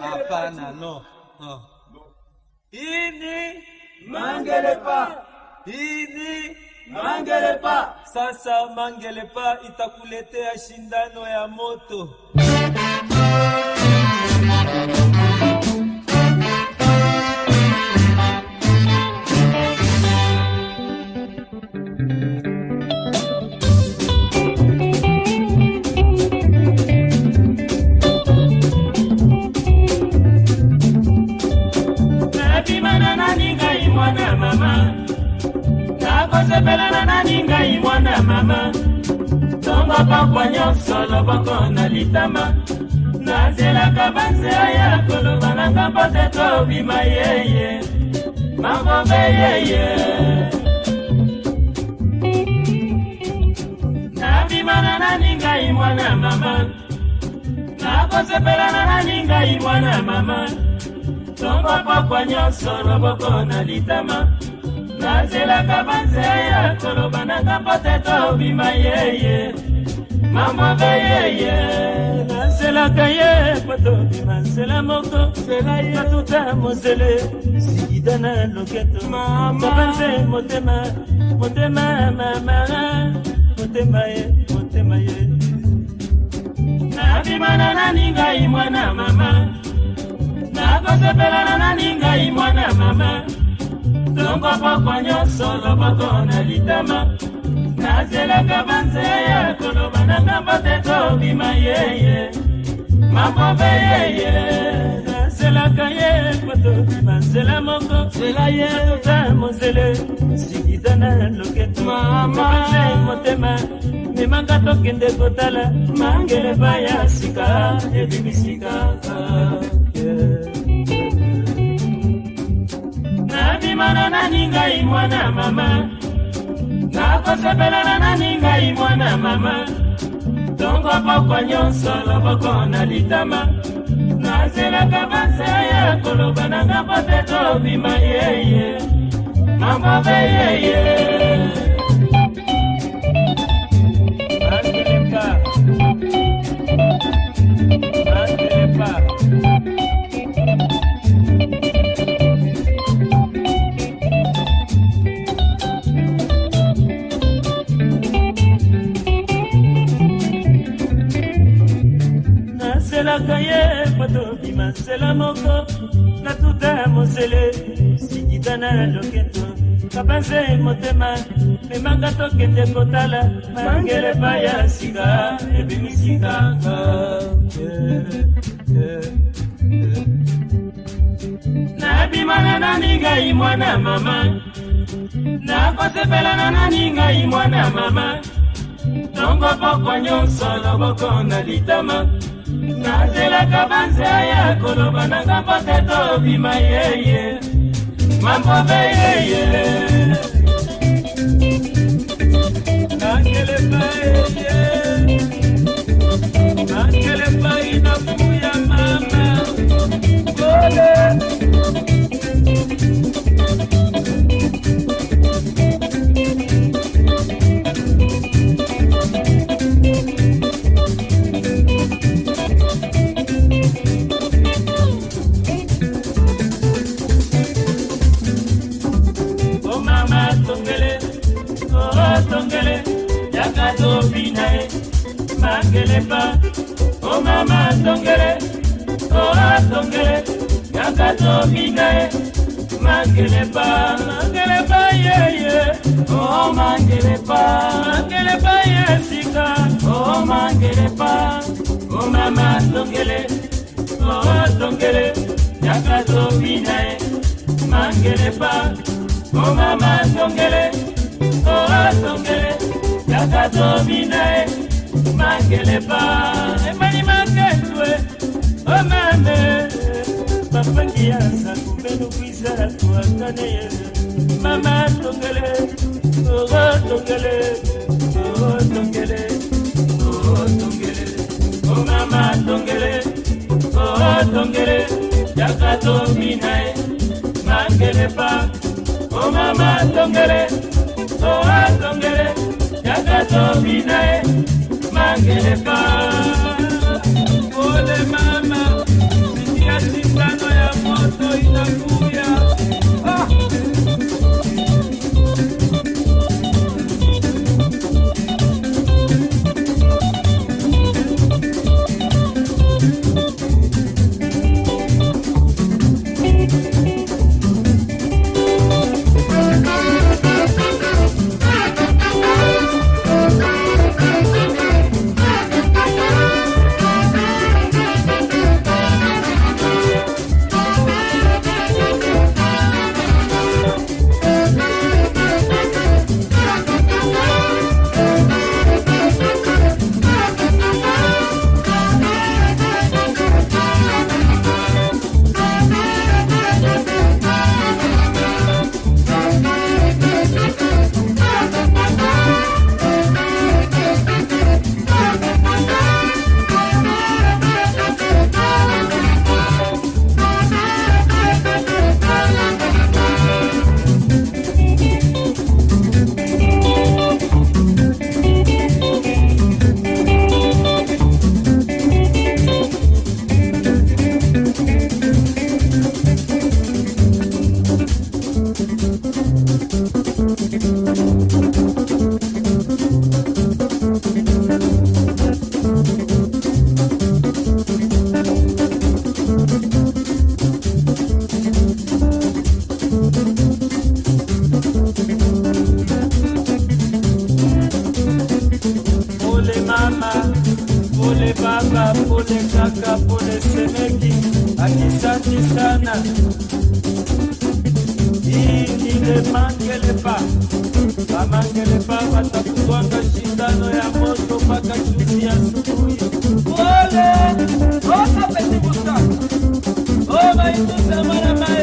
Hapana, no. no. Ini mangelepa, ini mangelepa. Sasa mangelepa itakuletea shindano ya moto. sepelana nani ngai mwana mama ntongo pokwa nyonso loboko na litama nazelaka banzela ya koloba nanga mpote tobima yeye makobe yeye nabimana nani ngai mwana mama nakosepelana nani ngai mwana mama ntongo pokwa nyonso loboko na litama nazelaka banzeya toloba nanga mpote tobima yeye mamwaka yeye nazelaka ye po tobima nzela moko nzela yatuta mozele sikida na loketo mabanze motema motema mamara motema ye motema ye nabimana nani ngai mwana mama nakosepelana nani ngai mwana mama ntongo pokwa nyonso loboko na litama nazelaka banzeya koloba na ngambo te kobima yeye mabobe yeye nazelaka ye bato banzela moko zela ye tota mozele sikita na loketoae motema memaka tokende kotala mangele baya sika ebimisika mwana mama nakosepela na nani ngai mwana mama ntongo poko nyonso loboko na litama nazelaka banza ya koloba nanga pote tobima yeye mambo be yeye ozana na loketo kabanze motema memanga tokende kotala mangeleba ya sika ebimisi kaka nabimana nani ngai mwana mama nakosepela na nani ngai mwana mama ntongo poko nyonso loboko na litama nazelaka banzea ya koloba nanga mpo te tobima yeye mambo meyeye nangeleba eye na inafuya mama gole. o mama tongele o atongele yaka tobina ye mangelepa mangelepa yeye o oh, mangelepa mangelepa ye sika o oh, mangelepa o mama tongele o atongele yaka tobina ye mangelepa o mama tongele o atongele yaka tobina ye mangeleba emani maketwe omame bapangi ya sakubelokwiza tuatane ye mama tongele orotongele orotongele orotongele omama tongele orotongele yaka tominae mangeleba omama tongele oatongele yaka tominae angeleka ole mama sikia sindano ya moto inakuya pole kaka pole semeki akisaki sana ikilemangele pa bamangele pa batakutwanga shindano ya moto mpaka kilisi ya subuhi pole osapezibusa o baitusamana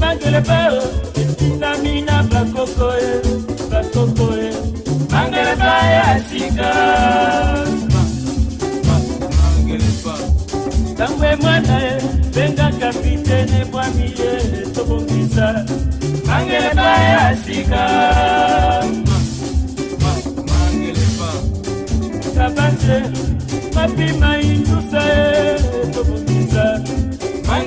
mangele pe etindami na bakoko ye bakoko ye mangele pa ya sika ntango ye mwana ye benga kapitene bwami ye etobongisa mangele pa ya sika kabanze mapima indusa ye etobongisa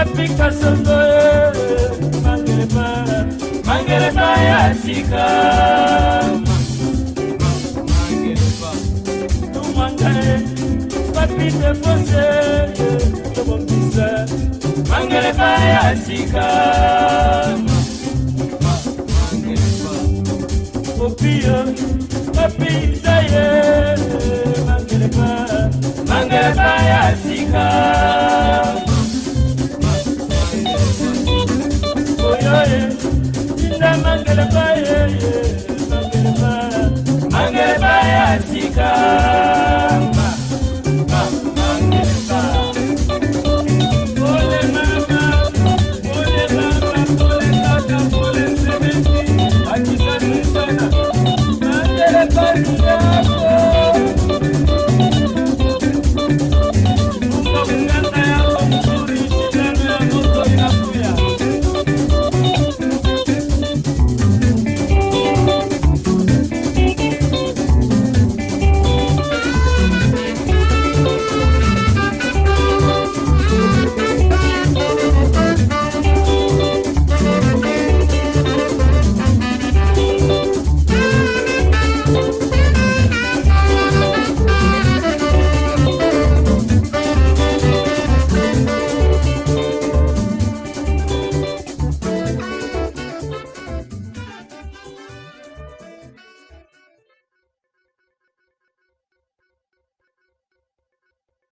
apika songo mangerepa mangerepa ya sika mangerepa tumangare papite fonse tobombisa mangereba ya sika mangerepa opio papita ye mangerepa mangereba, ya sika koye, inda mangala koye.